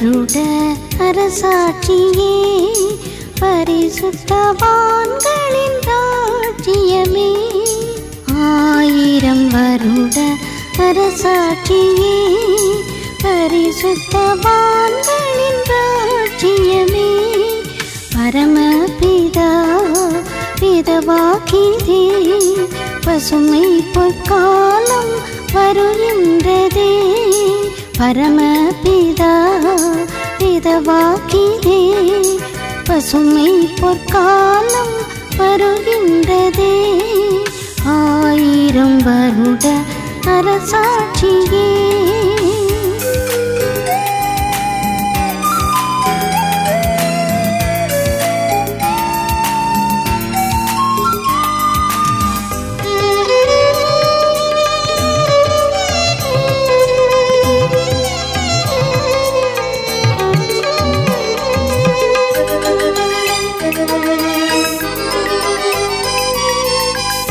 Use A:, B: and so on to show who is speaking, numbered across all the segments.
A: அருட அரசாட்சியே பரிசுத்தவான்களின் ராஜ்யமே. ஆயிரம் வருட அரசாட்சியே பரிசுத்தவான்களின் ராஜ்யமே. பரமபிதா பிதவாக்கிதே பசுமை பொற்காலம் வருகின்றதே. பரமபிதா பிதவாக்கிலே பசுமை பொற்காலம் வருகின்றதே. ஆயிரம் வருட அரசாட்சியே.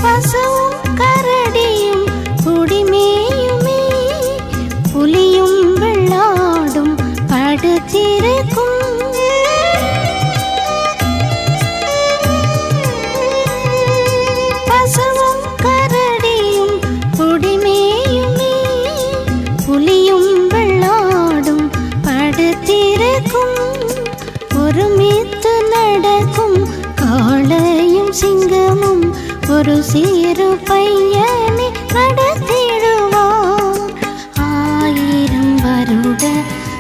A: பசுவும் கரடியும் குடிமேயுமே புலியும் வெள்ளாடும் படுத்திருக்கும். பசுவும் கரடியும் குடிமேயுமே புலியும் வெள்ளாடும் படுத்திருக்கும். ஒருமித்து நடக்கும் காளையும் சிங்கமும் ஒரு சீரு பையனை நடத்திடுவோம். ஆயிரம் வருட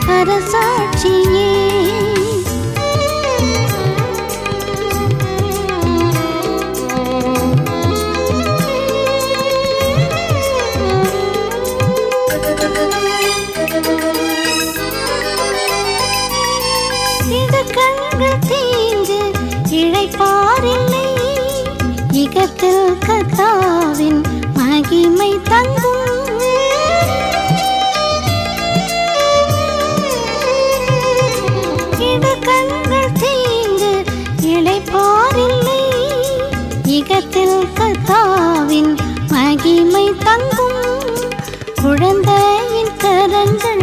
A: அரசாட்சியே. இது கண்கள் இகத்தில் கத்தாவின் மகிமை தங்கும். இது கண்கள் தீங்கு இழைப்பாரில்லை. இகத்தில் கத்தாவின் மகிமை தங்கும். குழந்தையின் கரங்கள்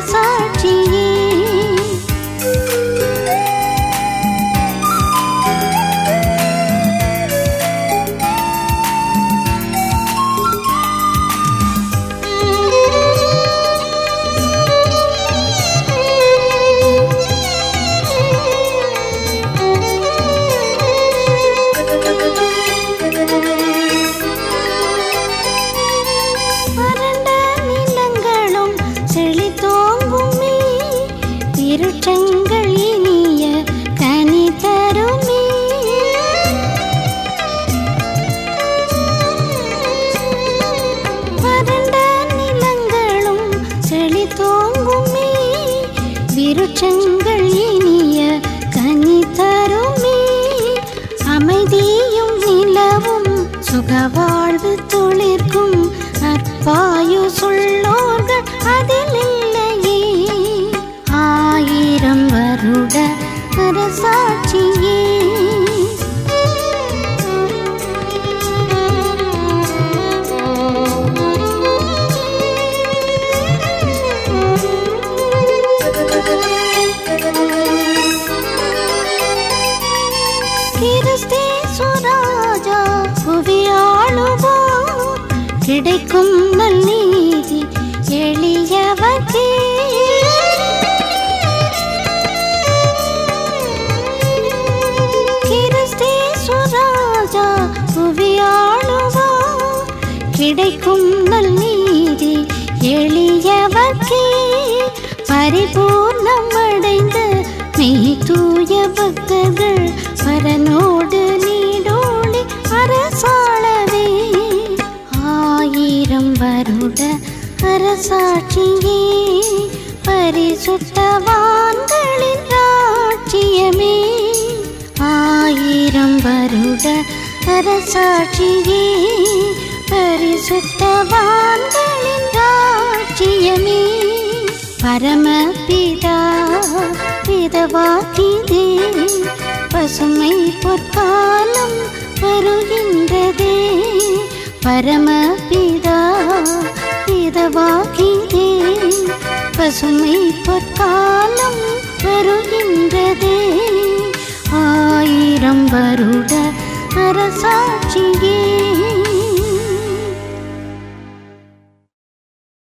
A: சாட்சியே. அமைதியும் நிலவும் சுகவாழ்வு துளிர்க்கும் அற்பாயு சொல்லோர்கள் அதில் இல்லையே ஆயிரம் வருட அரசாட்சி கிடைக்கும் நல்நீதி எளியவற்றே கிடைக்கும் நல்நீதி எளியவற்றே பரிபூர்ணம் அரசாட்சியே பரிசுத்தவான்களின் ராட்சியமே ஆயிரம் வருட அரசாட்சியே பரிசுத்தவான்களின் ராட்சியமே பரமபிதா பிதவாக்கிதே பசுமை பொற்காலம் வருகின்றதே. பரமபிதா பிதவாகிதே பசுமை பொற்காலம் வருகின்றதே. ஆயிரம் வருட அரசாட்சியே